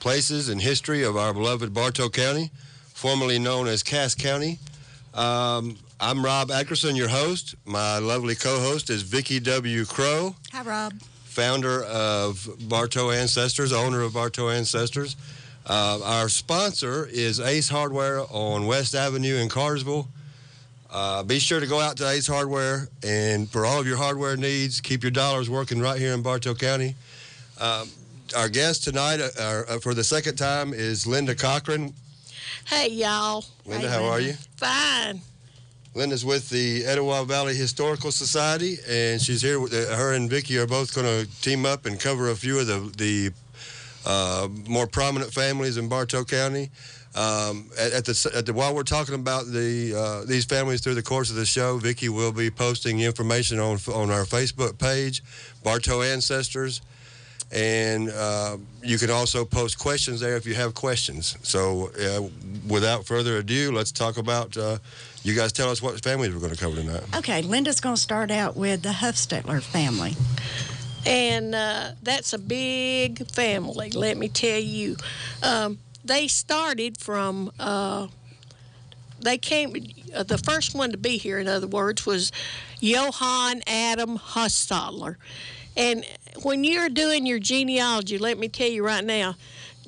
places, and history of our beloved Bartow County, formerly known as Cass County. Um, I'm Rob Ackerson, your host. My lovely co host is Vicki W. Crow, Hi, Rob. founder of Bartow Ancestors, owner of Bartow Ancestors. Uh, our sponsor is Ace Hardware on West Avenue in Cartersville. Uh, be sure to go out to Ace Hardware and for all of your hardware needs, keep your dollars working right here in Bartow County. Um, our guest tonight uh, uh, for the second time is Linda Cochran. Hey, y'all. Linda, Hey, how are you? Fine. Linda's with the Etowah Valley Historical Society, and she's here. With, uh, her and Vicki are both going to team up and cover a few of the the uh, more prominent families in Bartow County. Um, at, at the, at the while we're talking about the uh, these families through the course of the show, Vicki will be posting information on on our Facebook page, Bartow Ancestors, and uh, you can also post questions there if you have questions. So, uh, without further ado, let's talk about. Uh, you guys tell us what families we're going to cover tonight. Okay, Linda's going to start out with the Huffstetler family. And uh, that's a big family, let me tell you. Um, they started from, uh, they came, uh, the first one to be here, in other words, was Johann Adam Hustadler. And when you're doing your genealogy, let me tell you right now,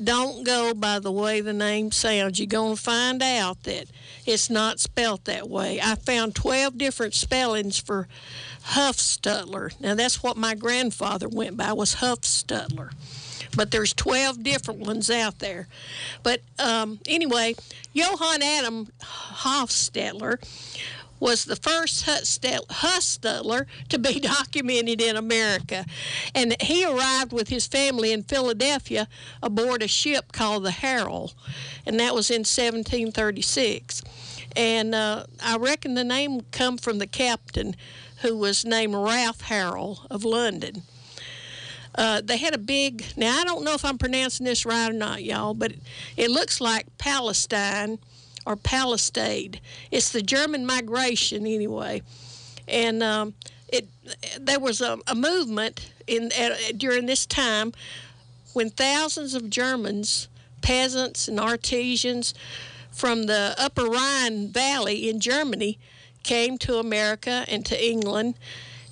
don't go by the way the name sounds. You're going to find out that it's not spelt that way. I found 12 different spellings for Huffstutler. Now, that's what my grandfather went by, was Huffstutler. But there's 12 different ones out there. But um, anyway, Johann Adam Hofstetler was the first Hustler to be documented in America. And he arrived with his family in Philadelphia aboard a ship called the Herald, and that was in 1736. And uh, I reckon the name come from the captain who was named Ralph Harrell of London. Uh, they had a big, now I don't know if I'm pronouncing this right or not, y'all, but it, it looks like Palestine or Palestade. It's the German migration, anyway. And um, it there was a, a movement in at, during this time when thousands of Germans, peasants and artisans from the Upper Rhine Valley in Germany came to America and to England,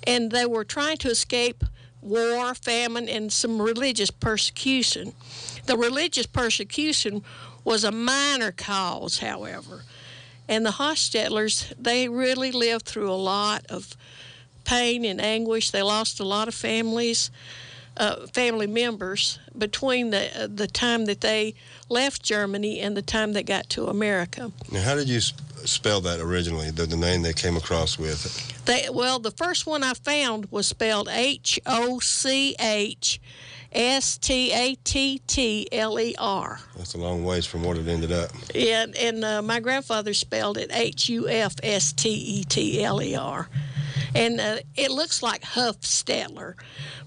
and they were trying to escape war, famine, and some religious persecution. The religious persecution was a minor cause, however. And the Hostetlers, they really lived through a lot of pain and anguish. They lost a lot of families, uh, family members between the uh, the time that they left Germany and the time they got to America. Now, how did you sp- spell that originally? The, the name they came across with? They well, the first one I found was spelled H O C H S T A T T L E R. That's a long ways from what it ended up. And, and uh, my grandfather spelled it H U F S T E T L E R. And uh, it looks like Huffstetler,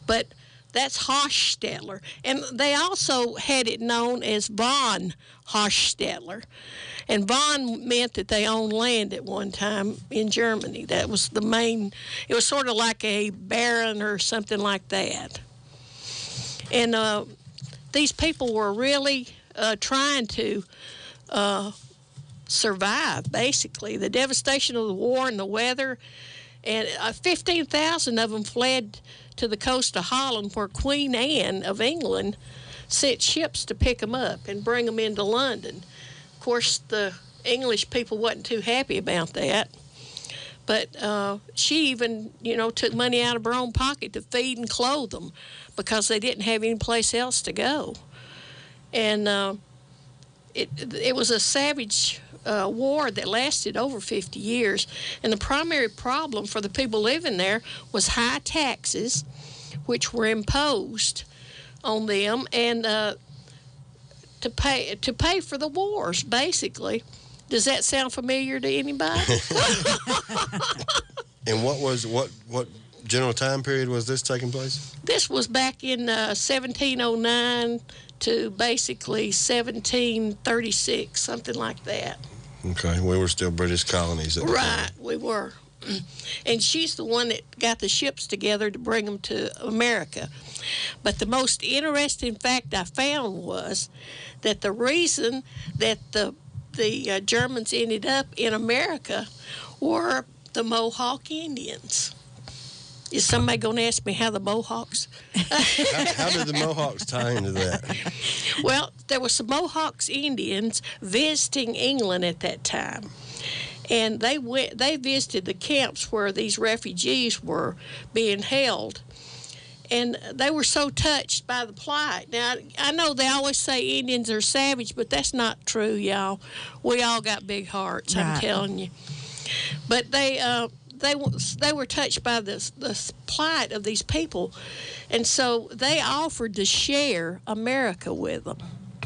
but that's Hochstetler. And they also had it known as von Hochstetler. And von meant that they owned land at one time in Germany. That was the main, it was sort of like a baron or something like that. And uh, these people were really uh, trying to uh, survive, basically. The devastation of the war and the weather. And uh, 15,000 of them fled to the coast of Holland, where Queen Anne of England sent ships to pick them up and bring them into London. Of course, the English people wasn't too happy about that. But uh, she even, you know, took money out of her own pocket to feed and clothe them because they didn't have any place else to go. And uh, it, it was a savage uh, war that lasted over 50 years. And the primary problem for the people living there was high taxes, which were imposed on them. And uh, to pay to pay for the wars, basically. Does that sound familiar to anybody? And what was what what general time period was this taking place? this was back in uh, 1709 to basically 1736, something like that. Okay, we were still British colonies at the Right, time. we were. And she's the one that got the ships together to bring them to America. But the most interesting fact I found was that the reason that the the uh, Germans ended up in America were the Mohawk Indians. Is somebody going to ask me how the Mohawks? How, how did the Mohawks tie into that? Well, there were some Mohawks Indians visiting England at that time. And they went they visited the camps where these refugees were being held. And they were so touched by the plight. Now, I know they always say Indians are savage, but that's not true, y'all. We all got big hearts, I'm telling you. But they uh, they they were touched by the the plight of these people, and so they offered to share America with them.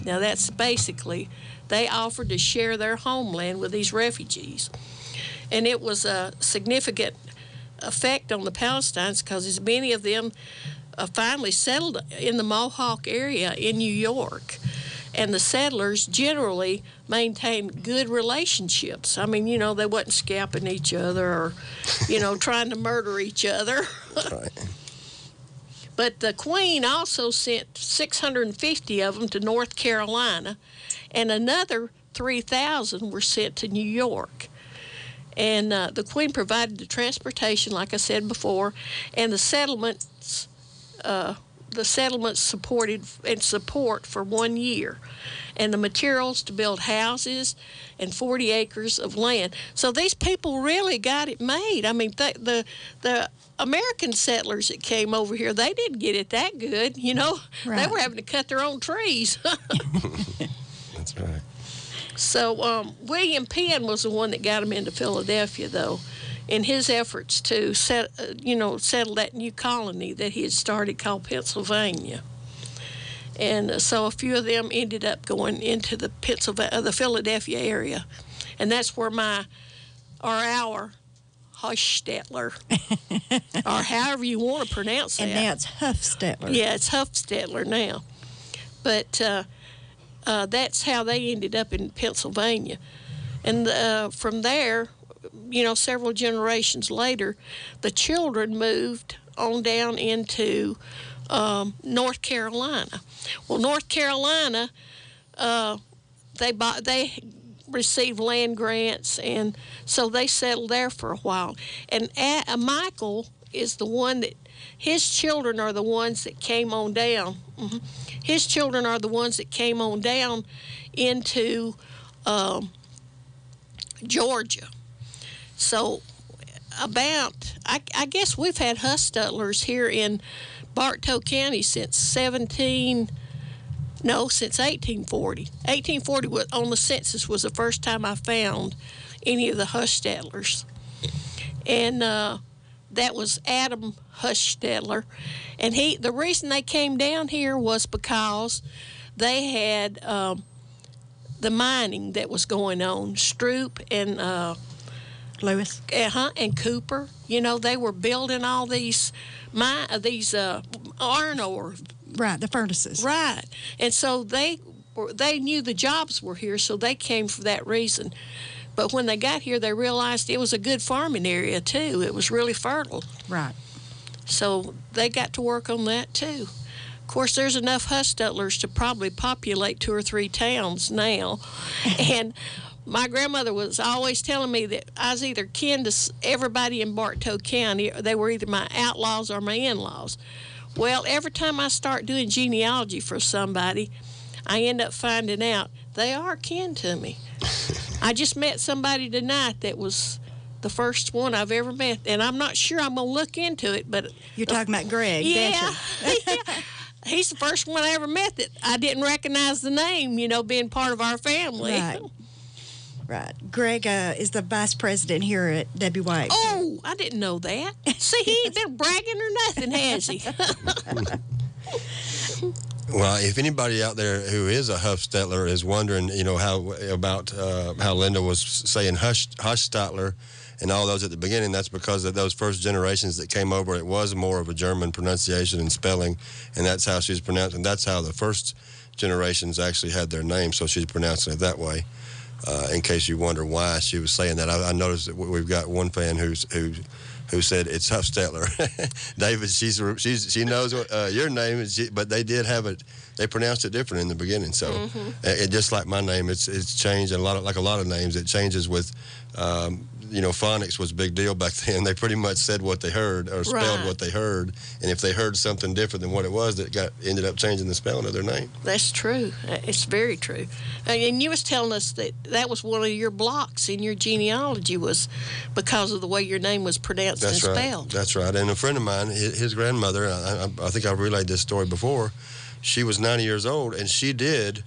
Now that's basically they offered to share their homeland with these refugees, and it was a significant effect on the Palestinians because as many of them uh, finally settled in the Mohawk area in New York. And the settlers generally maintained good relationships. I mean, you know, they wasn't scalping each other or, you know, trying to murder each other. Right. But the Queen also sent 650 of them to North Carolina, and another 3,000 were sent to New York. And uh, the Queen provided the transportation, like I said before, and the settlements. Uh, the settlements supported and support for one year, and the materials to build houses and 40 acres of land. So these people really got it made. I mean, th- the the American settlers that came over here, they didn't get it that good. You know, they were having to cut their own trees. That's right. So um, William Penn was the one that got him into Philadelphia, though, in his efforts to set, uh, you know, settle that new colony that he had started called Pennsylvania. And uh, so a few of them ended up going into the Pennsylvania, uh, the Philadelphia area, and that's where my, or our, Hochstetler, or however you want to pronounce And that. now it's Huffstetler. Yeah, it's Huffstetler now. But uh, uh, that's how they ended up in Pennsylvania. And uh, from there, you know, several generations later, the children moved on down into um, North Carolina. Well, North Carolina, uh, they bought, they received land grants, and so they settled there for a while. And uh, Michael is the one that his children are the ones that came on down. Mhm. His children are the ones that came on down into um, Georgia. So, about, I, I guess we've had Hustutlers here in Bartow County since 17, no, since 1840. 1840 was, on the census was the first time I found any of the Hustutlers. And uh, that was Adam Hushstetler. And he, the reason they came down here was because they had um, the mining that was going on. Stroup and uh, Lewis. uh-huh, and Cooper. You know, they were building all these my these uh, iron ore, Right, the furnaces. right? And so they they knew the jobs were here, so they came for that reason. But when they got here, they realized it was a good farming area too. It was really fertile, Right. so they got to work on that too. Of course, there's enough Hustutlers to probably populate two or three towns now, and my grandmother was always telling me that I was either kin to everybody in Bartow County. Or they were either my outlaws or my in-laws. Well, every time I start doing genealogy for somebody, I end up finding out they are kin to me. I just met somebody tonight that was the first one I've ever met, and I'm not sure I'm gonna look into it, but You're talking about Greg. yeah. Dasher. He's the first one I ever met that I didn't recognize the name, you know, being part of our family. Right. Right. Greg uh, is the vice president here at WYH. Oh, I didn't know that. See, he ain't been bragging or nothing, has he? Well, if anybody out there who is a Huffstetler is wondering, you know, how about uh, how Linda was saying Hush Hushstatler and all those at the beginning, that's because of those first generations that came over. It was more of a German pronunciation and spelling, and that's how she's pronounced, and that's how the first generations actually had their name. So she's pronouncing it that way. Uh, in case you wonder why she was saying that, I, I noticed that we- we've got one fan who's who who said it's Huffstetler. David, she's she's she knows what, uh, your name, she, but they did have it. They pronounced it different in the beginning. So Mm-hmm. it, it- just like my name, it's it's changed and a lot of like a lot of names. It changes with. Um, you know, phonics was a big deal back then. They pretty much said what they heard or spelled Right. what they heard, and if they heard something different than what it was, that got ended up changing the spelling of their name. That's true. It's very true. And you was telling us that that was one of your blocks in your genealogy was because of the way your name was pronounced That's and right. spelled. That's right. And a friend of mine, his, grandmother, I, I, I think I've relayed this story before. She was 90 years old, and she did.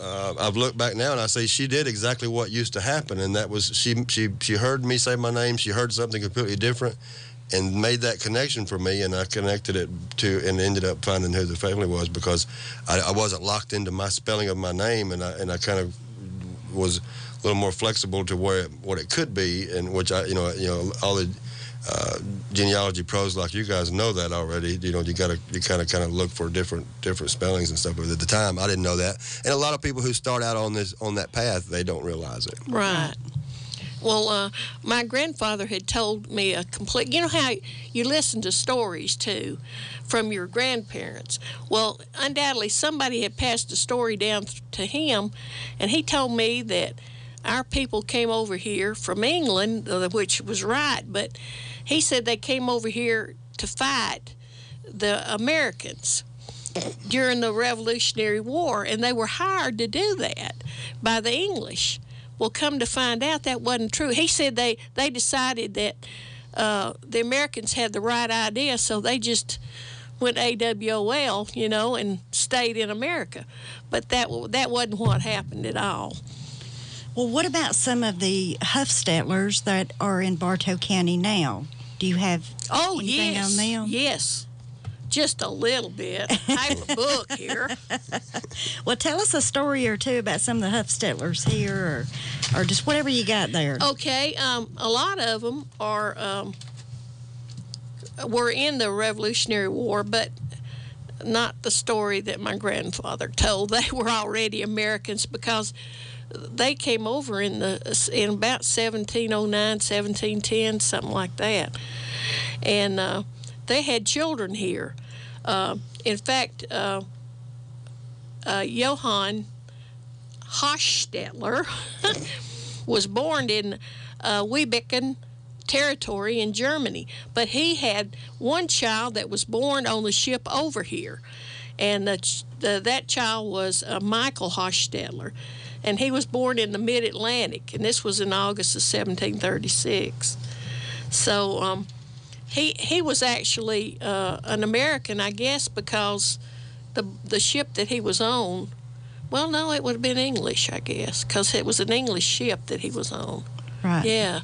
Uh, I've looked back now, and I say she did exactly what used to happen, and that was she she she heard me say my name. She heard something completely different, and made that connection for me, and I connected it to, and ended up finding who the family was because I, I wasn't locked into my spelling of my name, and I and I kind of was a little more flexible to where what it could be, and which I, you know, you know, all the uh, genealogy pros like you guys know that already. You know, you got to you kind of kind of look for different different spellings and stuff. But at the time, I didn't know that, and a lot of people who start out on this on that path, they don't realize it. Right. Well, uh, my grandfather had told me a complete. You know how you listen to stories too from your grandparents. Well, undoubtedly somebody had passed a story down to him, and he told me that our people came over here from England, uh, which was right, but he said they came over here to fight the Americans during the Revolutionary War, and they were hired to do that by the English. Well, come to find out, that wasn't true. He said they they decided that uh, the Americans had the right idea, so they just went AWOL, you know, and stayed in America. But that that wasn't what happened at all. Well, what about some of the Huffstetlers that are in Bartow County now? Do you have Oh yes, on them? yes, just a little bit. I have a book here. Well, tell us a story or two about some of the Huffstetlers here, or, or just whatever you got there. Okay, um, a lot of them are um, were in the Revolutionary War, but not the story that my grandfather told. They were already Americans because they came over in the in about 1709, 1710, something like that, and uh, they had children here. Uh, in fact, uh, uh, Johann Hostetler was born in uh, territory in Germany, but he had one child that was born on the ship over here, and the, the, that child was uh, Michael Hostetler, and he was born in the Mid Atlantic, and this was in August of 1736. So um, he he was actually uh, an American, I guess, because the the ship that he was on. Well, no, it would have been English, I guess, because it was an English ship that he was on. right. Yeah.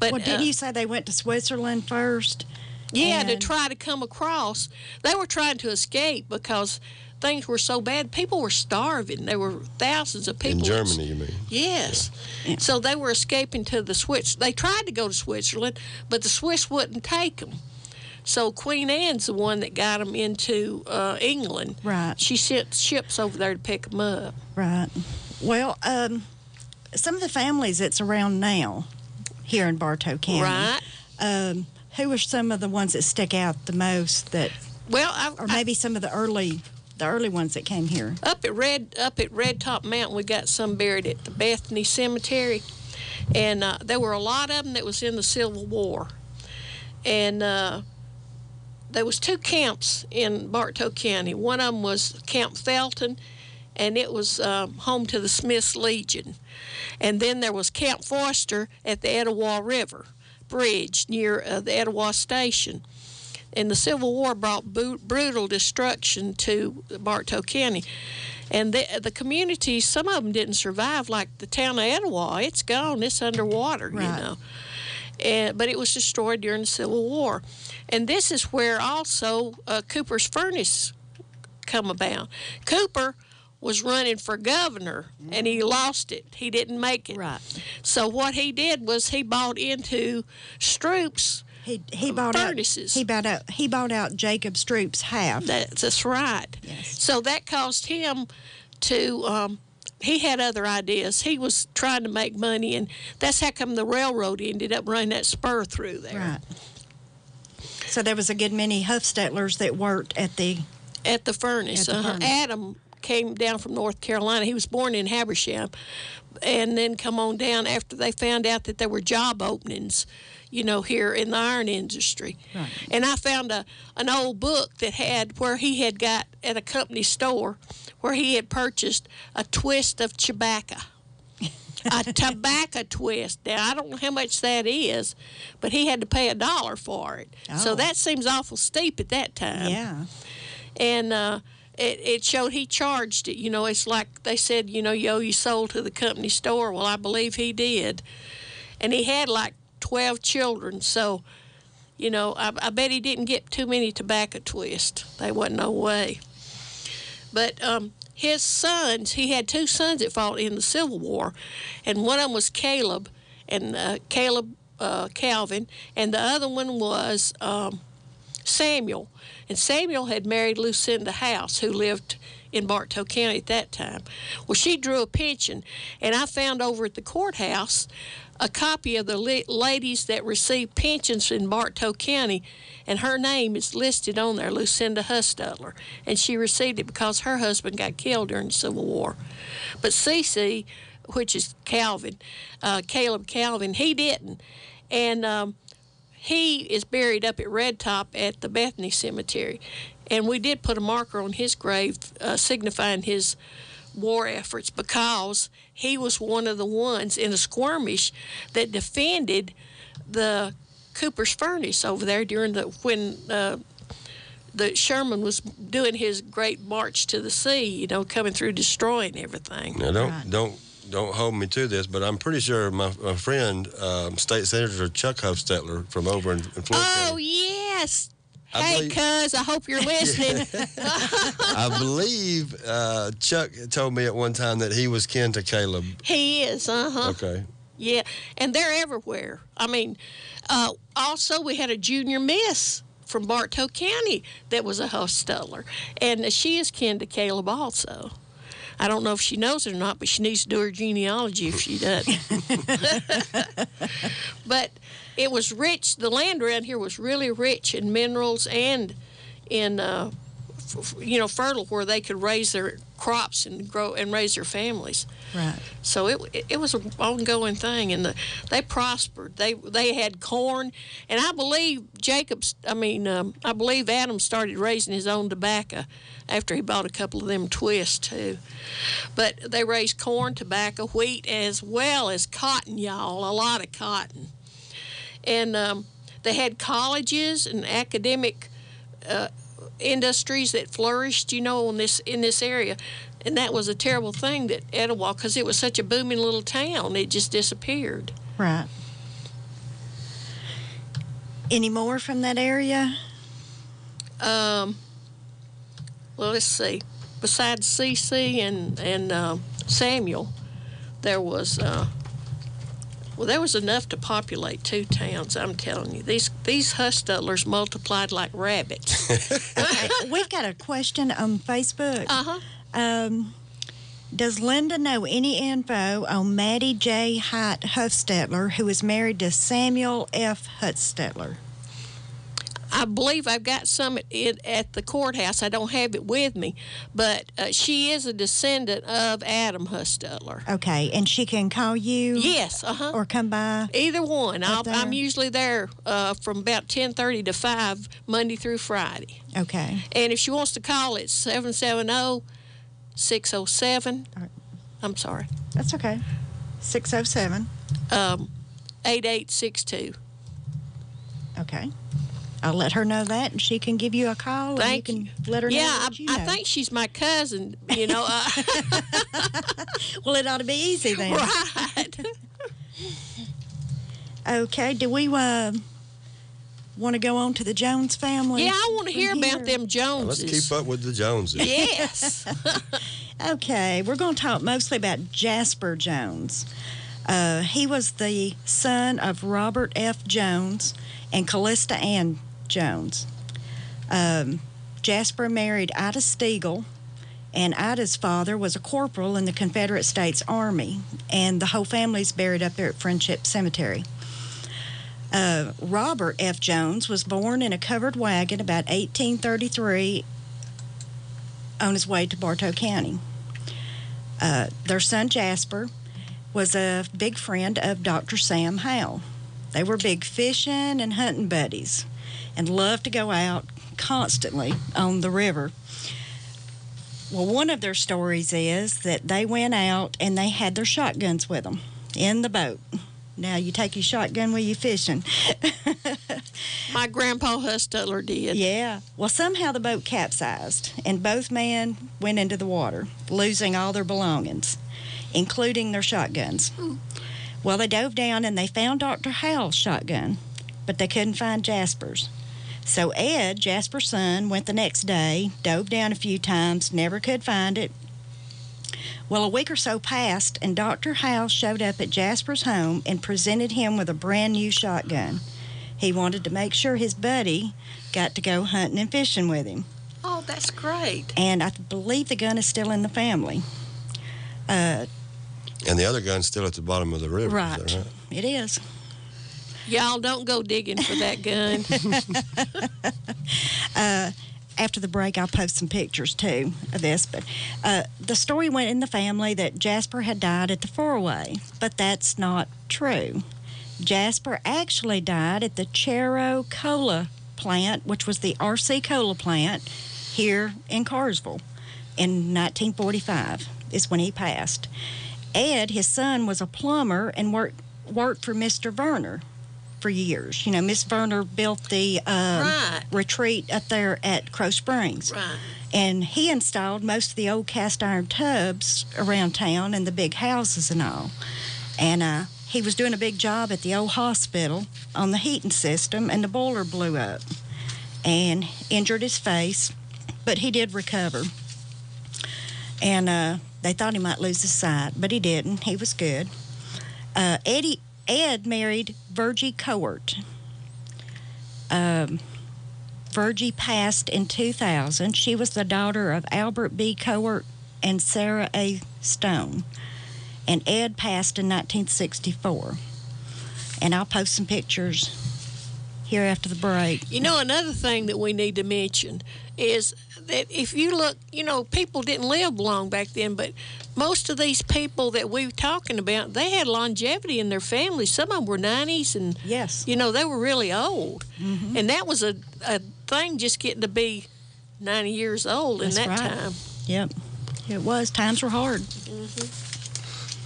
But Well, didn't uh, you say they went to Switzerland first? yeah, to try to come across, they were trying to escape because things were so bad. People were starving. There were thousands of people In Germany, you mean? Yes. Yeah. So they were escaping to the Swiss. They tried to go to Switzerland, but the Swiss wouldn't take them. So Queen Anne's the one that got them into uh, England. Right. She sent ships over there to pick them up. Right. Well, um, some of the families that's around now here in Bartow County. Right. Um, who are some of the ones that stick out the most that, Well, I, or maybe some of the early, the early ones that came here? Up at Red up at Red Top Mountain, we got some buried at the Bethany Cemetery, and uh, there were a lot of them that was in the Civil War, and uh, there was two camps in Bartow County. One of them was Camp Felton, and it was um, home to the Smiths Legion, and then there was Camp Foster at the Etowah River Bridge near uh, the Etowah Station and the Civil War brought brutal destruction to Bartow County. And the, the communities, some of them didn't survive, like the town of Etowah. It's gone, it's underwater, you know. And, but it was destroyed during the Civil War. And this is where also uh, Cooper's Furnace come about. Cooper was running for governor and he lost it. He didn't make it. Right. So what he did was he bought into Stroup's. He he bought Furnaces. out he bought out he bought out Jacob Stroup's half. That's, that's right. Yes. So that caused him to. Um, he had other ideas. He was trying to make money, and that's how come the railroad ended up running that spur through there. Right. So there was a good many Huffstetlers that worked at the At the furnace. At the uh-huh. furnace. Adam came down from North Carolina. He was born in Habersham, and then come on down after they found out that there were job openings, you know, here in the iron industry. Right. And I found a an old book that had where he had got at a company store where he had purchased a twist of tobacco. a tobacco twist. Now I don't know how much that is, but he had to pay a dollar for it. So Oh. that seems awful steep at that time yeah. and uh, it, it showed he charged it. You know, it's like they said, you know, yo, you sold to the company store. Well, I believe he did, and he had like twelve children. So, you know, I, I bet he didn't get too many tobacco twists. They wasn't no way. But um, his sons, he had two sons that fought in the Civil War, and one of them was Caleb, and uh, Caleb uh, Calvin, and the other one was. Um, Samuel. And Samuel had married Lucinda House, who lived in Bartow County at that time. Well, she drew a pension, and I found over at the courthouse a copy of the ladies that received pensions in Bartow County, and her name is listed on there, Lucinda Hustutler, and she received it because her husband got killed during the Civil War. But Cece, which is Calvin, uh, Caleb Calvin, he didn't, and um, he is buried up at Red Top at the Bethany Cemetery. And we did put a marker on his grave uh, signifying his war efforts because he was one of the ones in a skirmish that defended the Cooper's Furnace over there during the when uh, the Sherman was doing his great march to the sea, you know, coming through destroying everything. Now don't Right. don't don't hold me to this, but I'm pretty sure my, my friend, um, State Senator Chuck Hufstetler from over in, in Floyd Oh County, yes. I Hey, cuz, I hope you're listening. I believe uh, Chuck told me at one time that he was kin to Caleb. he is, uh huh. Okay. Yeah, and they're everywhere. I mean, uh, also we had a junior miss from Bartow County that was a hustler, and she is kin to Caleb also. I don't know if she knows it or not, but she needs to do her genealogy if she doesn't. but it was rich. The land around here was really rich in minerals and in uh, you know fertile, where they could raise their crops and grow and raise their families. Right. So it, it, it was an ongoing thing, and the, they prospered. They they had corn, and I believe Jacob's. I mean, um, I believe Adam started raising his own tobacco after he bought a couple of them twists too. But they raised corn, tobacco, wheat, as well as cotton, y'all. A lot of cotton, and um, they had colleges and academic uh, industries that flourished, you know, in this in this area. And that was a terrible thing that Etowah, because it was such a booming little town, it just disappeared. Right. Any more from that area? Um, well, let's see. Besides CC and and um Samuel, there was uh, well, there was enough to populate two towns. I'm telling you, these these Hustlers multiplied like rabbits. We've got a question on Facebook. Uh huh. Um, does Linda know any info on Maddie J. Height Huffstetler, who is married to Samuel F. Huffstetler? I believe I've got some at, at the courthouse. I don't have it with me, but uh, she is a descendant of Adam Hustler. Okay, and she can call you Yes, uh huh. or come by. Either one. I'll, I'm usually there uh, from about 10:30 to 5 Monday through Friday. Okay. And if she wants to call, it's 770 607. All right. I'm sorry, That's okay. 607. um, 8862. Okay. I'll let her know that, and she can give you a call. Thank and you. can let her know. Yeah, I, what I think she's my cousin, you know. Uh, Well, it ought to be easy then. right. Okay. Do we? Uh, Want to go on to the Jones family? Yeah, I want to hear about them Joneses. Let's keep up with the Joneses. Yes. Okay, we're going to talk mostly about Jasper Jones. Uh, he was the son of Robert F. Jones and Callista Ann Jones. Um, Jasper married Ida Stiegel, and Ida's father was a corporal in the Confederate States Army, and the whole family's buried up there at Friendship Cemetery. Uh, Robert F. Jones was born in a covered wagon about 1833 on his way to Bartow County. Uh, their son Jasper was a big friend of Dr. Sam Howe. They were big fishing and hunting buddies and loved to go out constantly on the river. Well, one of their stories is that they went out and they had their shotguns with them in the boat. Now, you take your shotgun with you fishing. My grandpa Hustler did. Yeah. Well, somehow the boat capsized, and both men went into the water, losing all their belongings, including their shotguns. Hmm. Well, they dove down and they found Dr. Howe's shotgun, but they couldn't find Jasper's. So Ed, Jasper's son, went the next day, dove down a few times, never could find it. Well, a week or so passed, and Dr. Howe showed up at Jasper's home and presented him with a brand new shotgun. He wanted to make sure his buddy got to go hunting and fishing with him. Oh, that's great. And I believe the gun is still in the family. Uh, And the other gun's still at the bottom of the river. right. Is that right? It is. Y'all don't go digging for that gun. Uh, after the break, I'll post some pictures too of this. But uh, the story went in the family that Jasper had died at the four way, but that's not true. Jasper actually died at the Chero Cola plant, which was the RC Cola plant here in Cartersville in 1945, is when he passed. Ed, his son, was a plumber and worked worked for Mr. Verner for years. You know, Miss Verner built the um, Right. retreat up there at Crow Springs. right. And he installed most of the old cast iron tubs around town and the big houses and all. And uh, he was doing a big job at the old hospital on the heating system, and the boiler blew up and injured his face, but he did recover. And uh, they thought he might lose his sight, but he didn't. He was good. Uh, Eddie Ed married Virgie Coert. Um, Virgie passed in 2000. She was the daughter of Albert B. Coert and Sarah A. Stone. And Ed passed in 1964. And I'll post some pictures here after the break. You know, another thing that we need to mention is that if you look, you know, people didn't live long back then, but most of these people that we're talking about, they had longevity in their families. Some of them were 90s, and, Yes. you know, they were really old. Mm-hmm. And that was a, a thing just getting to be 90 years old in that right. time. Yep. It was. Times were hard. Mm-hmm.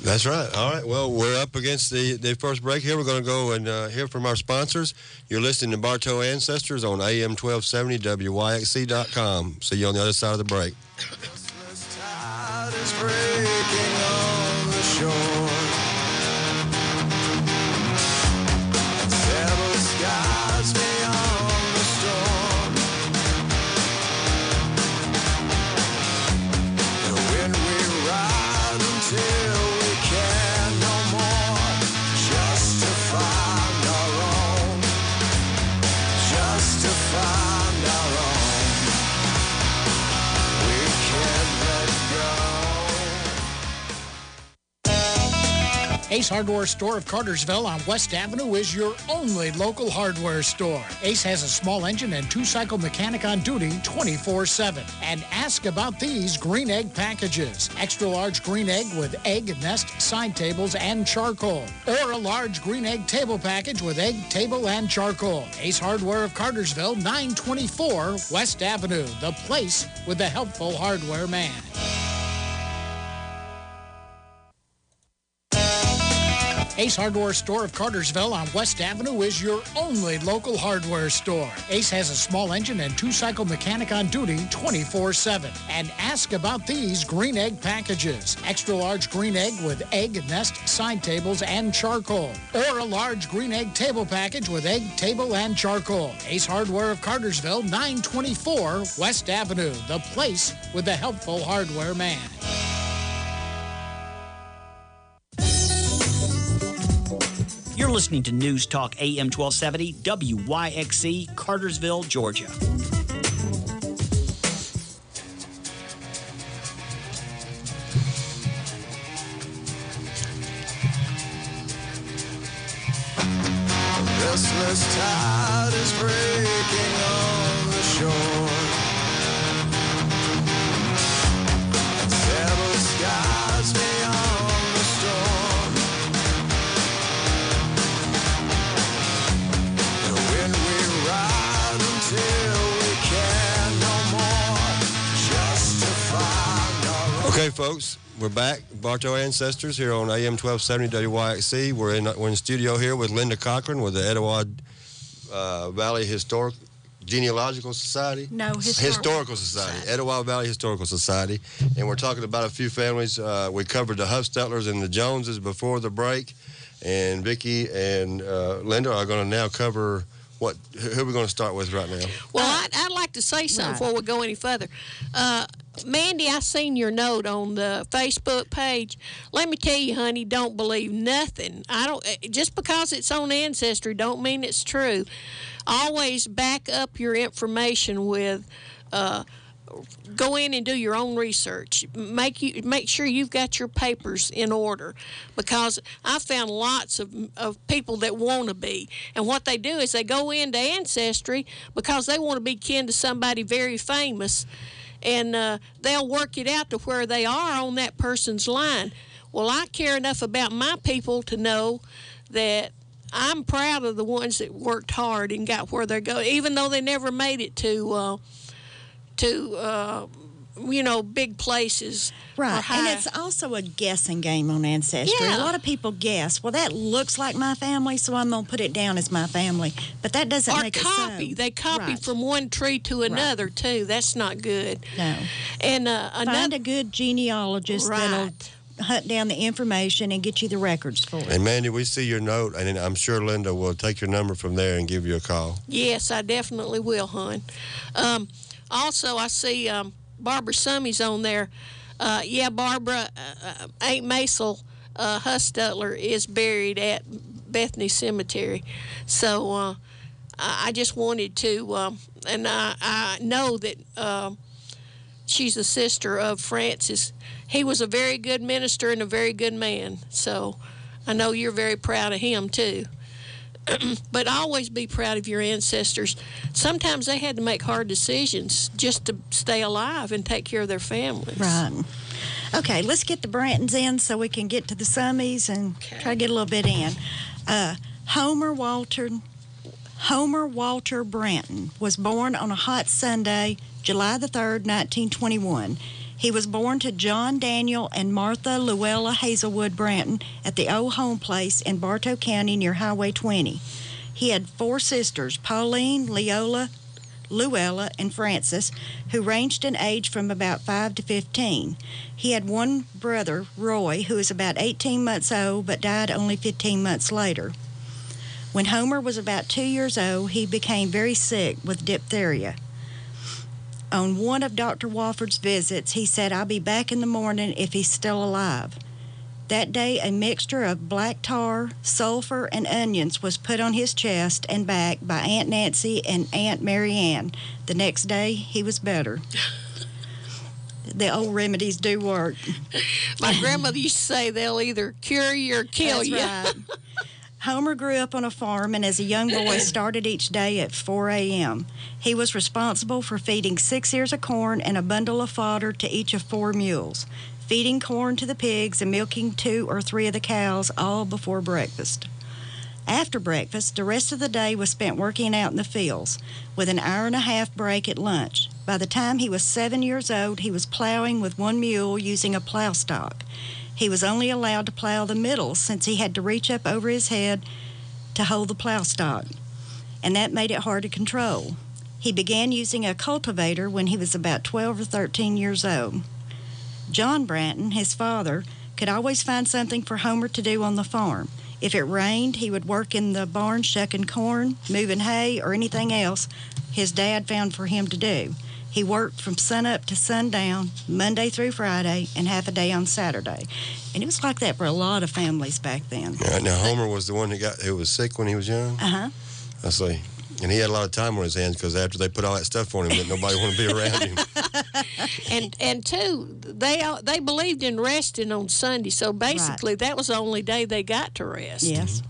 That's right. All right. Well, we're up against the, the first break here. We're going to go and uh, hear from our sponsors. You're listening to Bartow Ancestors on AM 1270 WYXC.com. See you on the other side of the break. Ace Hardware Store of Cartersville on West Avenue is your only local hardware store. Ace has a small engine and two cycle mechanic on duty 24 7. And ask about these green egg packages extra large green egg with egg, nest, side tables, and charcoal. Or a large green egg table package with egg, table, and charcoal. Ace Hardware of Cartersville, 924 West Avenue, the place with the helpful hardware man. Ace Hardware Store of Cartersville on West Avenue is your only local hardware store. Ace has a small engine and two cycle mechanic on duty 24 7. And ask about these green egg packages extra large green egg with egg, nest, side tables, and charcoal. Or a large green egg table package with egg, table, and charcoal. Ace Hardware of Cartersville, 924 West Avenue, the place with the helpful hardware man. You're listening to News Talk AM 1270 WYXC, Cartersville, Georgia. Restless tide is breaking on the shore. Okay, folks, we're back. Bartow Ancestors here on AM 1270 WYXC. We're in, we're in studio here with Linda Cochran with the Etowah uh, Valley Historic Genealogical Society. No, historical. Historical Society, Etowah Valley Historical Society. And we're talking about a few families. Uh, we covered the Hufstetlers and the Joneses before the break. And Vicki and uh, Linda are going to now cover what? Who who are we going to start with right now? Well, I'd, I'd like to say something Right. before we go any further. Uh, Mandy, I seen your note on the Facebook page. Let me tell you, honey, don't believe nothing. I don't eh, just because it's on Ancestry don't mean it's true. Always back up your information with. Uh, go in and do your own research. Make you make sure you've got your papers in order, because I found lots of of people that want to be, and what they do is they go into Ancestry because they want to be kin to somebody very famous, and uh, they'll work it out to where they are on that person's line. Well, I care enough about my people to know that. I'm proud of the ones that worked hard and got where they're going, even though they never made it to uh, to uh, you know big places. Right. And it's also a guessing game on Ancestry. Yeah. A lot of people guess, well, that looks like my family, so I'm going to put it down as my family. But that doesn't or make copy. it so. They copy Right. from one tree to another too. That's not good. No. And uh, Find another a good genealogist that'll hunt down the information and get you the records for it. And Mandy, we see your note, and I'm sure Linda will take your number from there and give you a call. Yes, I definitely will, hon. Um, also, I see um, Barbara Summey's on there. Uh, yeah, Barbara, uh, uh, Aunt Maisel uh, is buried at Bethany Cemetery. So uh, I just wanted to, um, and I, I know that um, she's a sister of Francis. He was a very good minister and a very good man. So I know you're very proud of him, too but always be proud of your ancestors. Sometimes they had to make hard decisions just to stay alive and take care of their families. Right. Okay, let's get the Brantons in so we can get to the Summeys and try to get a little bit in. Uh, Homer Walter Homer Walter Branton was born on a hot Sunday, July the 3rd, 1921. He was born to John Daniel and Martha Luella Hazelwood Branton at the old home place in Bartow County near Highway 20. He had four sisters, Pauline, Leola, Luella, and Frances, who ranged in age from about 5 to 15. He had one brother, Roy, who was about 18 months old but died only 15 months later. When Homer was about two years old, he became very sick with diphtheria. On one of Dr. Wofford's visits, he said, I'll be back in the morning if he's still alive. That day, a mixture of black tar, sulfur, and onions was put on his chest and back by Aunt Nancy and Aunt Mary Ann. The next day, he was better. the old remedies do work. My grandmother used to say they'll either cure you or kill That's you. right. Homer grew up on a farm and as a young boy started each day at 4 a.m. He was responsible for feeding six ears of corn and a bundle of fodder to each of four mules, feeding corn to the pigs and milking two or three of the cows all before breakfast. After breakfast, the rest of the day was spent working out in the fields, with an hour and a half break at lunch. By the time he was seven years old, he was plowing with one mule using a plow stock. He was only allowed to plow the middle since he had to reach up over his head to hold the plow stock, and that made it hard to control. He began using a cultivator when he was about 12 or 13 years old. John Branton, his father, could always find something for Homer to do on the farm. If it rained, he would work in the barn shucking corn, moving hay, or anything else his dad found for him to do. He worked from sunup to sundown, Monday through Friday, and half a day on Saturday. And it was like that for a lot of families back then. Now, now Homer was the one that got who was sick when he was young. Uh huh. I see. And he had a lot of time on his hands because after they put all that stuff on him, that nobody wanted to be around him. and and two, they all- they believed in resting on Sunday, so basically that was the only day they got to rest. Yes.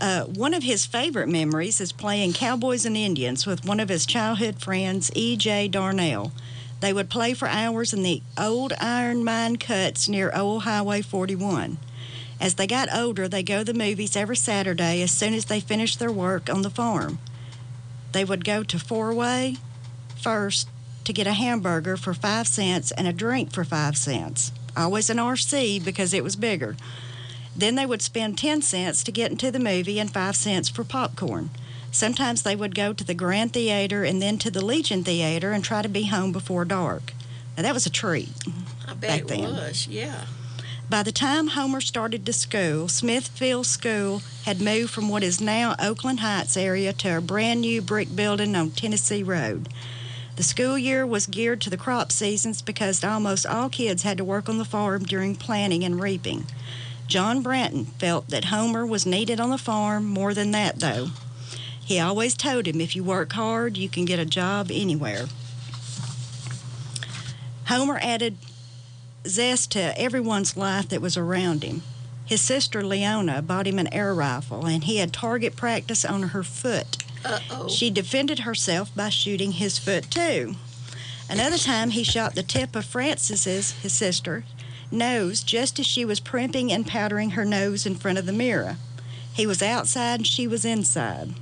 Uh, one of his favorite memories is playing Cowboys and Indians with one of his childhood friends, E.J. Darnell. They would play for hours in the old iron mine cuts near Old Highway 41. As they got older, they go to the movies every Saturday as soon as they finished their work on the farm. They would go to Four Way first to get a hamburger for five cents and a drink for five cents. Always an RC because it was bigger. Then they would spend 10 cents to get into the movie and 5 cents for popcorn. Sometimes they would go to the Grand Theater and then to the Legion Theater and try to be home before dark. Now, that was a treat. I bet Back it then. was. Yeah. By the time Homer started to school, Smithfield School had moved from what is now Oakland Heights area to a brand new brick building on Tennessee Road. The school year was geared to the crop seasons because almost all kids had to work on the farm during planting and reaping. John Branton felt that Homer was needed on the farm more than that, though. He always told him if you work hard, you can get a job anywhere. Homer added zest to everyone's life that was around him. His sister Leona bought him an air rifle, and he had target practice on her foot. Uh oh. She defended herself by shooting his foot too. Another time, he shot the tip of Frances's, his sister, nose just as she was primping and powdering her nose in front of the mirror. He was outside and she was inside.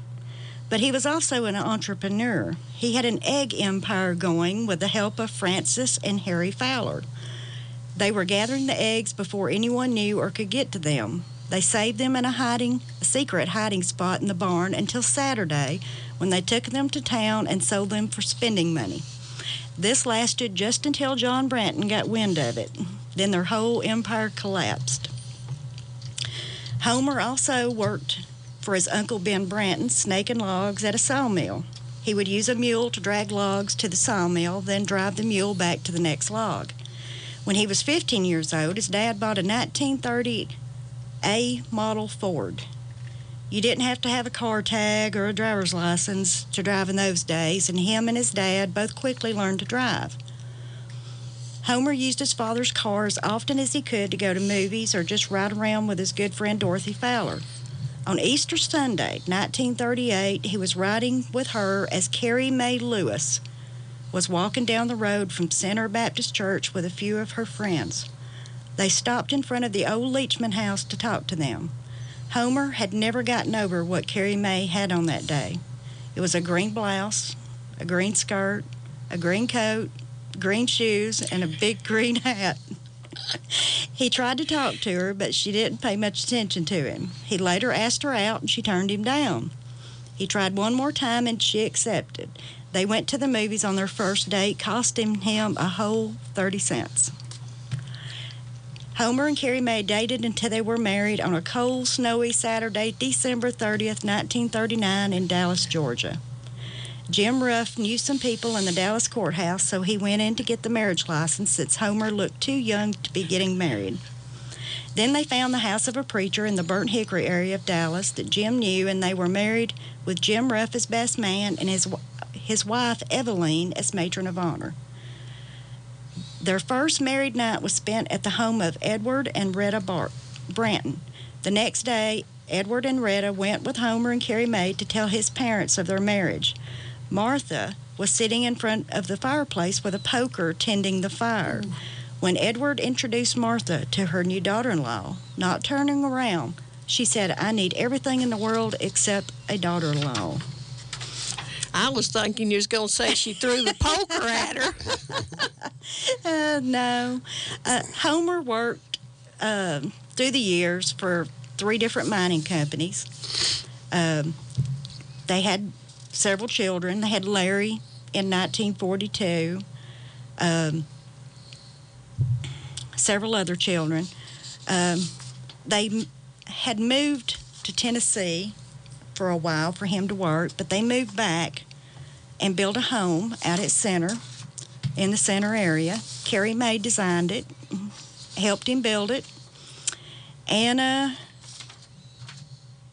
But he was also an entrepreneur. He had an egg empire going with the help of Francis and Harry Fowler. They were gathering the eggs before anyone knew or could get to them. They saved them in a hiding, a secret hiding spot in the barn until Saturday, when they took them to town and sold them for spending money. This lasted just until John Branton got wind of it. Then their whole empire collapsed. Homer also worked for his uncle Ben Branton, snaking logs at a sawmill. He would use a mule to drag logs to the sawmill, then drive the mule back to the next log. When he was 15 years old, his dad bought a 1930 A model Ford. You didn't have to have a car tag or a driver's license to drive in those days, and him and his dad both quickly learned to drive. Homer used his father's car as often as he could to go to movies or just ride around with his good friend Dorothy Fowler. On Easter Sunday, 1938, he was riding with her as Carrie Mae Lewis was walking down the road from Center Baptist Church with a few of her friends. They stopped in front of the old Leachman house to talk to them. Homer had never gotten over what Carrie Mae had on that day. It was a green blouse, a green skirt, a green coat, green shoes, and a big green hat. he tried to talk to her, but she didn't pay much attention to him. He later asked her out, and she turned him down. He tried one more time, and she accepted. They went to the movies on their first date, costing him a whole 30 cents. Homer and Carrie Mae dated until they were married on a cold, snowy Saturday, December 30th, 1939, in Dallas, Georgia. Jim Ruff knew some people in the Dallas courthouse, so he went in to get the marriage license since Homer looked too young to be getting married. Then they found the house of a preacher in the Burnt Hickory area of Dallas that Jim knew, and they were married with Jim Ruff as best man and his, his wife, Eveline, as matron of honor. Their first married night was spent at the home of Edward and Retta Bar- Branton. The next day, Edward and Retta went with Homer and Carrie Mae to tell his parents of their marriage. Martha was sitting in front of the fireplace with a poker tending the fire. When Edward introduced Martha to her new daughter in law, not turning around, she said, I need everything in the world except a daughter in law. I was thinking you was gonna say she threw the poker at her. Uh, no. Uh, Homer worked um, through the years for three different mining companies. Um, they had several children. They had Larry in 1942, um, several other children. Um, they had moved to Tennessee for a while for him to work, but they moved back and built a home out at Center in the center area. Carrie Mae designed it, helped him build it, and uh,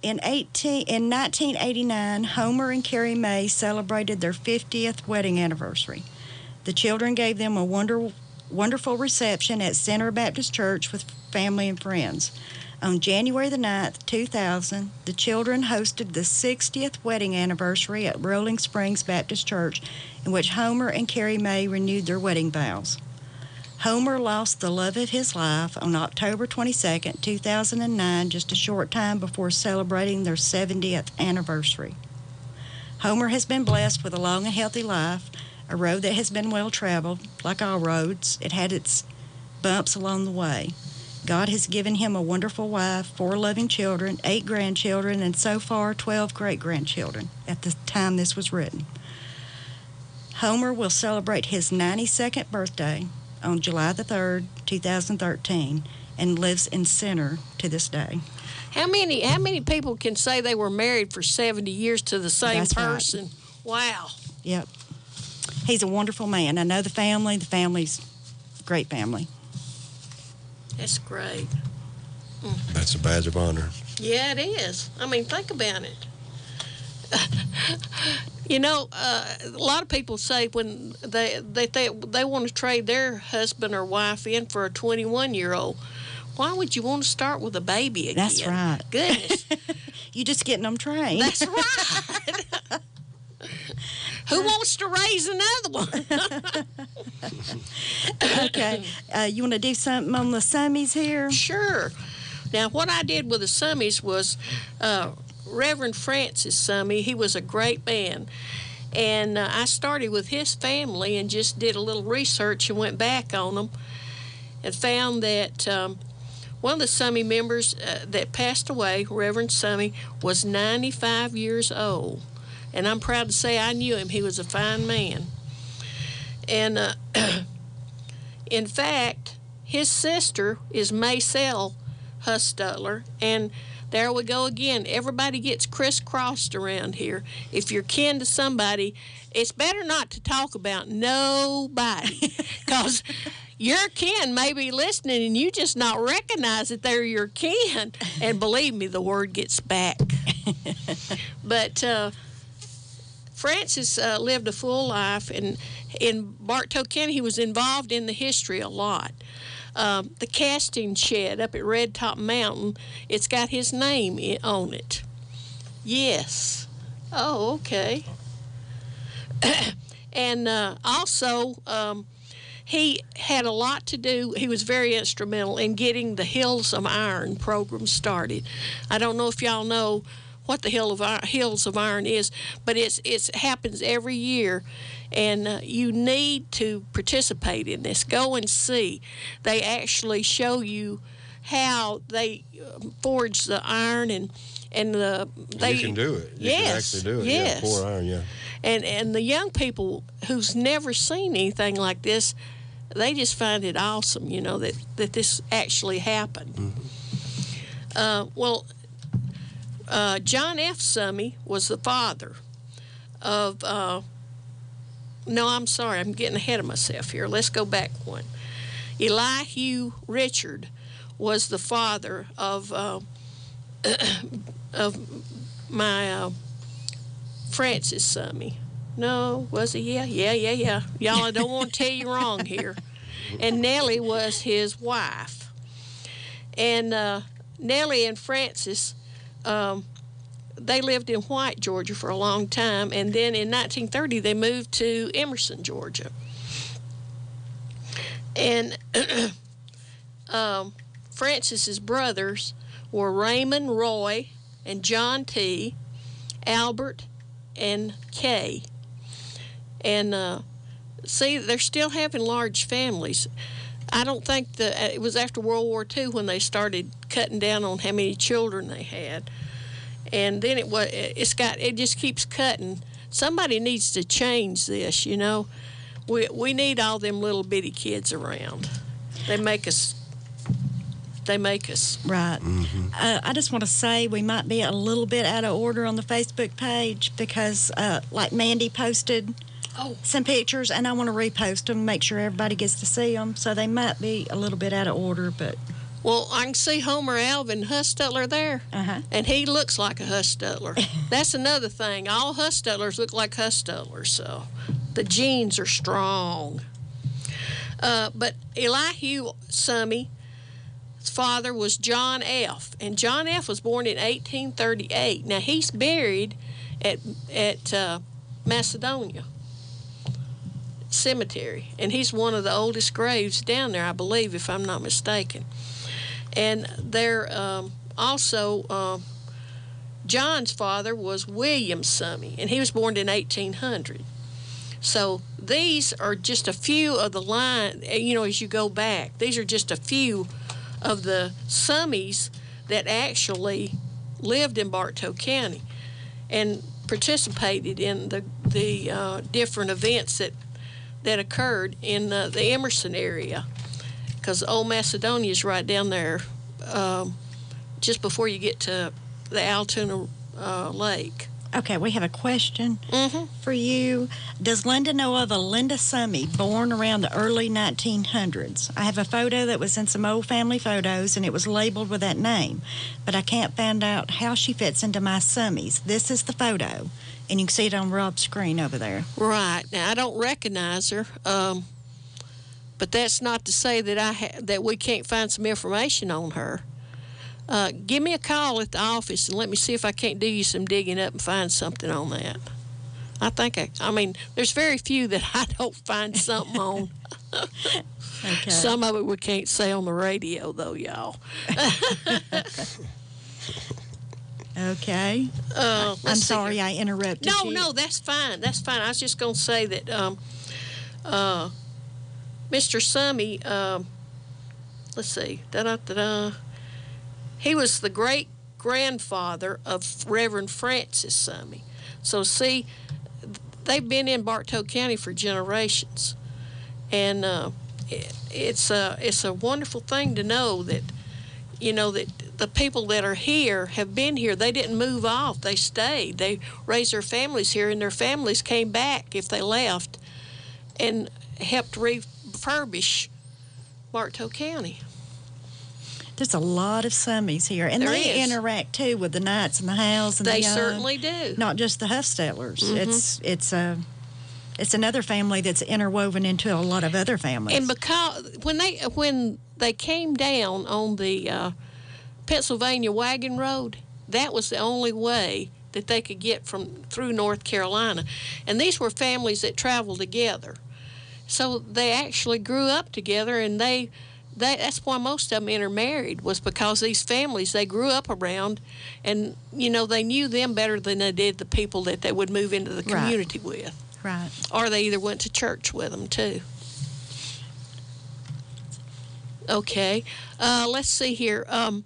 in 18 in 1989, Homer and Carrie Mae celebrated their 50th wedding anniversary. The children gave them a wonder, wonderful reception at Center Baptist Church with family and friends. On January the 9th, 2000, the children hosted the 60th wedding anniversary at Rolling Springs Baptist Church, in which Homer and Carrie Mae renewed their wedding vows. Homer lost the love of his life on October 22, 2009, just a short time before celebrating their 70th anniversary. Homer has been blessed with a long and healthy life, a road that has been well traveled. Like all roads, it had its bumps along the way. God has given him a wonderful wife, four loving children, eight grandchildren, and so far 12 great grandchildren at the time this was written. Homer will celebrate his 92nd birthday on July the 3rd, 2013, and lives in Center to this day. How many how many people can say they were married for 70 years to the same That's right. person? Wow. Yep. He's a wonderful man. I know the family. The family's a great family. That's great. That's a badge of honor. Yeah, it is. I mean, think about it. you know, uh, a lot of people say when they they they, they want to trade their husband or wife in for a 21 year old. Why would you want to start with a baby again? That's right. Goodness, You're just getting them trained. that's right. Who wants to raise another one? okay. Uh, you want to do something on the summeys here? Sure. Now, what I did with the Summeys was uh, Reverend Francis Summey. He was a great man. And uh, I started with his family and just did a little research and went back on them and found that um, one of the Summey members uh, that passed away, Reverend Summey, was 95 years old. And I'm proud to say I knew him. He was a fine man. And uh, in fact, his sister is Maysel Hustler, and there we go again. Everybody gets crisscrossed around here. If you're kin to somebody, it's better not to talk about nobody, because your kin may be listening and you just not recognize that they're your kin. And believe me, the word gets back. but uh, Francis uh, lived a full life, and in Bartow County, he was involved in the history a lot. Um, the casting shed up at Red Top Mountain, it's got his name on it. Yes. Oh, okay. and uh, also, um, he had a lot to do. He was very instrumental in getting the Hills of Iron program started. I don't know if y'all know what the Hill of Iron, Hills of Iron is, but it's it's happens every year, and uh, you need to participate in this. Go and see. They actually show you how they uh, forge the iron and and the they you can do it. You yes, can actually do it. Yes. Yeah, pour iron, yeah. and and the young people who's never seen anything like this they just find it awesome you know that that this actually happened uh, well uh, john f summey was the father of uh, no i'm sorry i'm getting ahead of myself here let's go back one elihu richard was the father of uh, of my uh, Francis Summey. No, was he? Yeah, yeah, yeah, yeah. Y'all, I don't want to tell you wrong here. And Nellie was his wife. And uh, Nellie and Francis, um, they lived in White, Georgia for a long time. And then in 1930, they moved to Emerson, Georgia. And um, Francis's brothers were Raymond Roy and John T. Albert and Kay. And uh, see, they're still having large families. I don't think the uh, it was after World War II when they started cutting down on how many children they had, and then it was it's got it just keeps cutting. Somebody needs to change this, you know. We we need all them little bitty kids around. They make us. They make us. Right. Uh, I just want to say we might be a little bit out of order on the Facebook page because, uh, like Mandy posted Oh. some pictures, and I want to repost them, make sure everybody gets to see them. So they might be a little bit out of order, but Well, I can see Homer Alvin Hufstetler there, uh-huh. and he looks like a Hufstetler. That's another thing. All Hufstetlers look like Hufstetlers, so the genes are strong. Uh, but Elihu Summey, his father was John F., and John F. was born in 1838. Now he's buried at at uh, Macedonia Cemetery, and he's one of the oldest graves down there, I believe, if I'm not mistaken and there um, also um, John's father was William Summey, and he was born in 1800. So these are just a few of the line. You know, as you go back, these are just a few of the Summeys that actually lived in Bartow County and participated in the the uh, different events that that occurred in uh, the Emerson area because Old Macedonia is right down there, um, just before you get to the Allatoona uh, Lake. Okay, we have a question Mm-hmm. for you. Does Linda know of a Linda Summey born around the early 1900s? I have a photo that was in some old family photos and it was labeled with that name, but I can't find out how she fits into my Summeys. This is the photo, and you can see it on Rob's screen over there. Right now, I don't recognize her, um, but that's not to say that I ha- that we can't find some information on her. Uh, give me a call at the office and let me see if I can't do you some digging up and find something on that. I think I, I mean, there's very few that I don't find something on. Okay. Some of it we can't say on the radio, though, y'all. okay. Uh, I'm sorry here. I interrupted No, you. no, that's fine. That's fine. I was just going to say that um, uh, Mr. Summey, um, let's see, da da da da. He was the great grandfather of Reverend Francis Summey. So, see, they've been in Bartow County for generations. And uh, it, it's, a, it's a wonderful thing to know that, you know, that the people that are here have been here. They didn't move off, they stayed. They raised their families here, and their families came back if they left and helped refurbish Bartow County. There's a lot of Summeys here, and There they is. interact too with the Knights and the Hows and They the young. certainly do. not just the Hufstetlers. Mm-hmm. It's it's a it's another family that's interwoven into a lot of other families. And because when they when they came down on the uh, Pennsylvania wagon road, that was the only way that they could get from through North Carolina, and these were families that traveled together. So they actually grew up together, and they. They, that's why most of them intermarried was because these families they grew up around, and you know they knew them better than they did the people that they would move into the Right. community with, right. or they either went to church with them too. Okay, uh, let's see here. Um,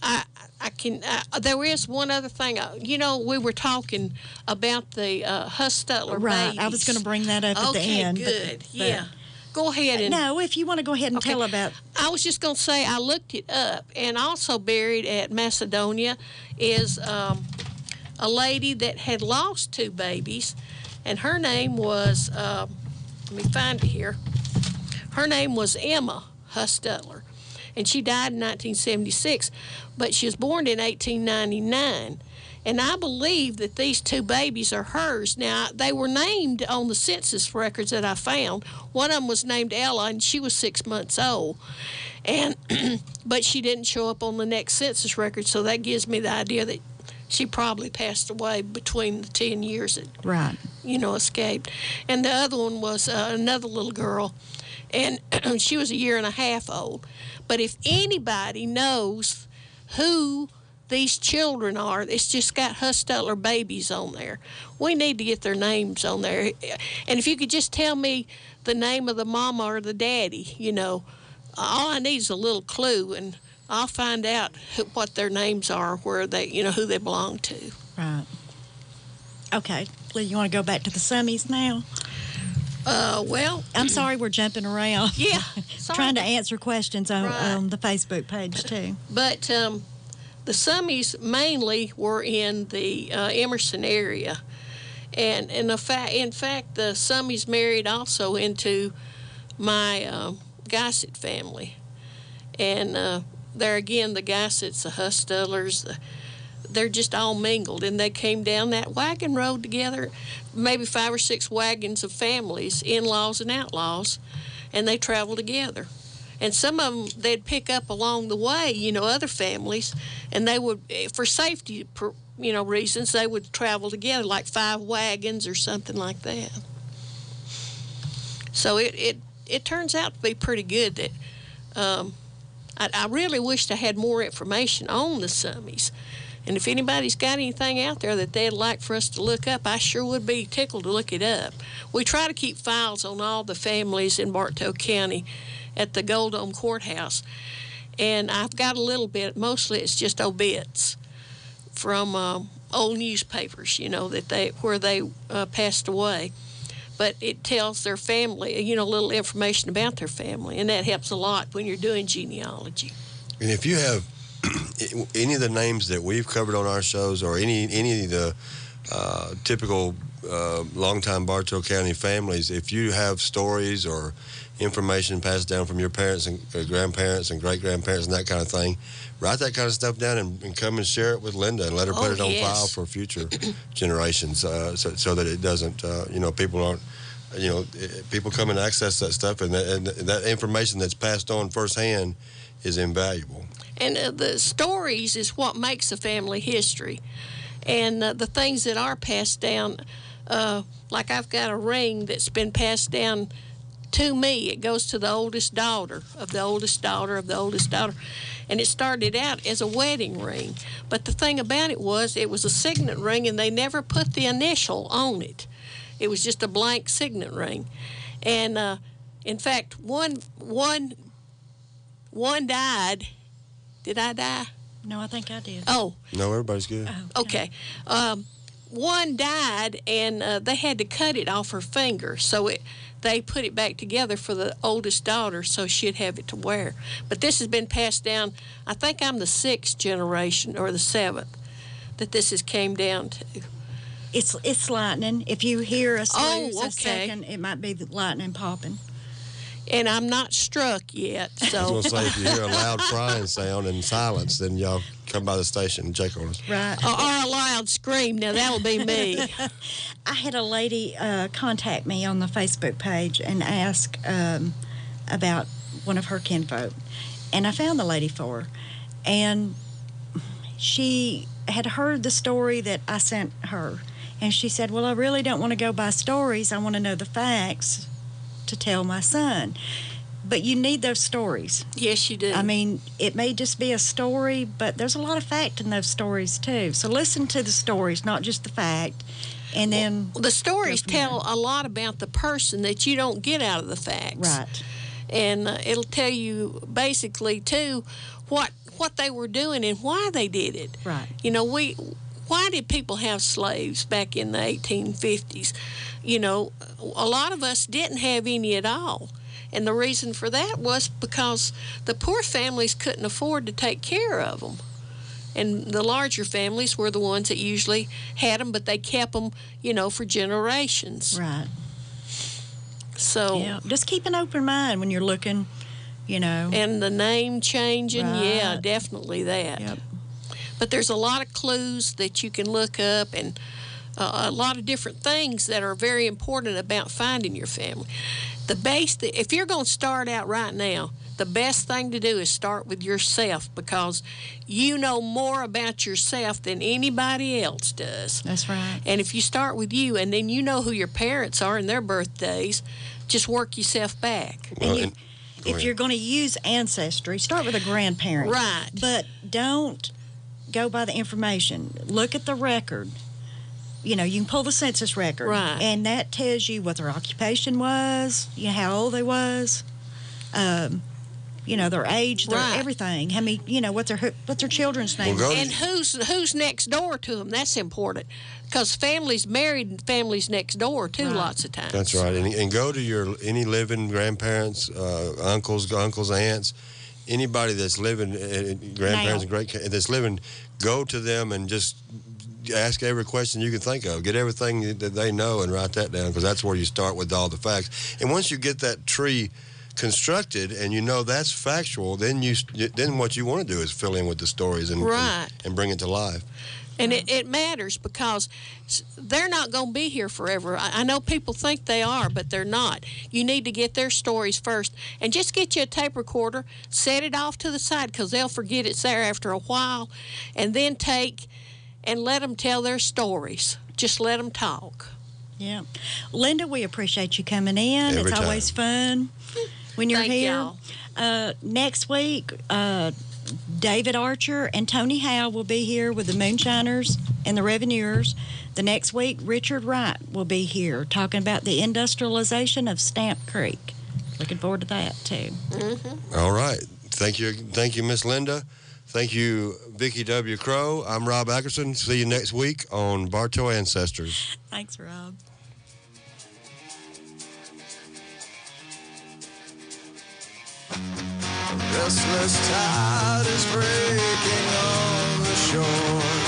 I I can. Uh, there is one other thing. Uh, you know, we were talking about the uh, Hufstetler Right. I was going to bring that up at the end. but- good. but- yeah. Go ahead and. No, if you want to go ahead and Okay. tell about I was just going to say I looked it up, and also buried at Macedonia is um, a lady that had lost two babies, and her name was. Um, let me find it here. Her name was Emma Hufstetler, and she died in 1976, but she was born in 1899. And I believe that these two babies are hers. Now, they were named on the census records that I found. One of them was named Ella, and she was six months old. And but she didn't show up on the next census record, so that gives me the idea that she probably passed away between the ten years that right. you know, escaped. And the other one was uh, another little girl, and she was a year and a half old. But if anybody knows who these children are. It's just got Hustler babies on there. We need to get their names on there. And if you could just tell me the name of the mama or the daddy, you know, all I need is a little clue, and I'll find out who, what their names are, where they, you know, who they belong to. Right. Okay. Lee, you want to go back to the summeys now? Uh, well, I'm sorry we're jumping around. yeah. Trying to answer questions on, Right. on the Facebook page, too. But um, the Summeys mainly were in the uh, Emerson area, and in the fa- in fact, the Summeys married also into my um, Gossett family, and uh, there again, the Gossets, the Hustlers, the, they're just all mingled, and they came down that wagon road together, maybe five or six wagons of families, in-laws and outlaws, and they traveled together and some of them they'd pick up along the way you know other families and they would eh, for safety you know reasons they would travel together like five wagons or something like that so it it, it turns out to be pretty good that um, I, I really wished I had more information on the Summeys. And if anybody's got anything out there that they'd like for us to look up, I sure would be tickled to look it up. We try to keep files on all the families in Bartow County at the Gold Dome Courthouse. And I've got a little bit, mostly it's just obits from um, old newspapers, you know, that they where they uh, passed away. But it tells their family, you know, a little information about their family, and that helps a lot when you're doing genealogy. And if you have any of the names that we've covered on our shows, or any any of the uh, typical uh, longtime Bartow County families, if you have stories or information passed down from your parents and uh, grandparents and great grandparents and that kind of thing, write that kind of stuff down and, and come and share it with Linda and let her put Oh, it on yes. file for future generations, uh, so, so that it doesn't, uh, you know, people aren't. You know, eh, people come and access that stuff, and that, and that information that's passed on firsthand is invaluable. And uh, the stories is what makes a family history. And uh, the things that are passed down, uh, like I've got a ring that's been passed down to me. It goes to the oldest daughter of the oldest daughter of the oldest daughter. And it started out as a wedding ring. But the thing about it was, it was a signet ring, and they never put the initial on it. It was just a blank signet ring. And uh, in fact, one, one, one died. Did I die? No, I think I did. Oh, No, everybody's good. okay. Um, one died, and uh, they had to cut it off her finger, so it they put it back together for the oldest daughter, so she'd have it to wear. But this has been passed down. I think I'm the sixth generation or the seventh that this has came down to. It's it's lightning. If you hear a Oh, snooze a second, it might be the lightning popping. And I'm not struck yet, So. I was so going to say, if you hear a loud crying sound and silence, then y'all come by the station and check on us. Right. or, or a loud scream. Now that'll be me. I had a lady uh, contact me on the Facebook page and ask um, about one of her kinfolk, and I found the lady for her, and she had heard the story that I sent her, and she said, "Well, I really don't want to go by stories. I want to know the facts to tell my son." But you need those stories. yes, you do. I mean, it may just be a story, but there's a lot of fact in those stories too. So listen to the stories, not just the fact, and then the stories Go from there. tell a lot about the person that you don't get out of the facts. right. and uh, it'll tell you basically too what what they were doing and why they did it. Right. You know, we why did people have slaves back in the 1850s? You know, a lot of us didn't have any at all. And the reason for that was because the poor families couldn't afford to take care of them. And the larger families were the ones that usually had them, but they kept them, you know, for generations. Right. So, Yeah. Just keep an open mind when you're looking, you know. and the name changing, yeah, definitely that. Yep. But there's a lot of clues that you can look up and uh, a lot of different things that are very important about finding your family. The base, if you're going to start out right now, the best thing to do is start with yourself because you know more about yourself than anybody else does. That's right. And if you start with you and then you know who your parents are and their birthdays, just work yourself back. Well, you- and- If ahead. you're going to use ancestry, start with a grandparent. Right. But don't go by the information. Look at the record. You know, you can pull the census record, Right. and that tells you what their occupation was, you know, how old they was, um, you know, their age, their Right. everything. How many, you know, what their what's their children's name? Well, And who's who's next door to them? That's important because families married and families next door too. Right. Lots of times. That's right, and, and go to your any living grandparents, uh, uncles, uncles, aunts, anybody that's living, uh, grandparents and great that's living. Go to them and just ask every question you can think of. Get everything that they know and write that down because that's where you start with all the facts. And once you get that tree constructed and you know that's factual, then you then what you want to do is fill in with the stories and Right. and, and bring it to life. And it, it matters because they're not going to be here forever. I, I know people think they are, but they're not. You need to get their stories first and just get you a tape recorder, set it off to the side because they'll forget it's there after a while, and then take and let them tell their stories. Just let them talk. Yeah. Linda, we appreciate you coming in. Every it's always fun when you're Thank here. y'all. Uh, next week, uh, David Archer and Tony Howe will be here with the Moonshiners and the Revenuers. The next week, Richard Wright will be here talking about the industrialization of Stamp Creek. Looking forward to that too. All right. Thank you, thank you, Miss Linda. Thank you, Vicki W. Crow. I'm Rob Ackerson. See you next week on Bartow Ancestors. Thanks, Rob. Restless tide is breaking on the shore.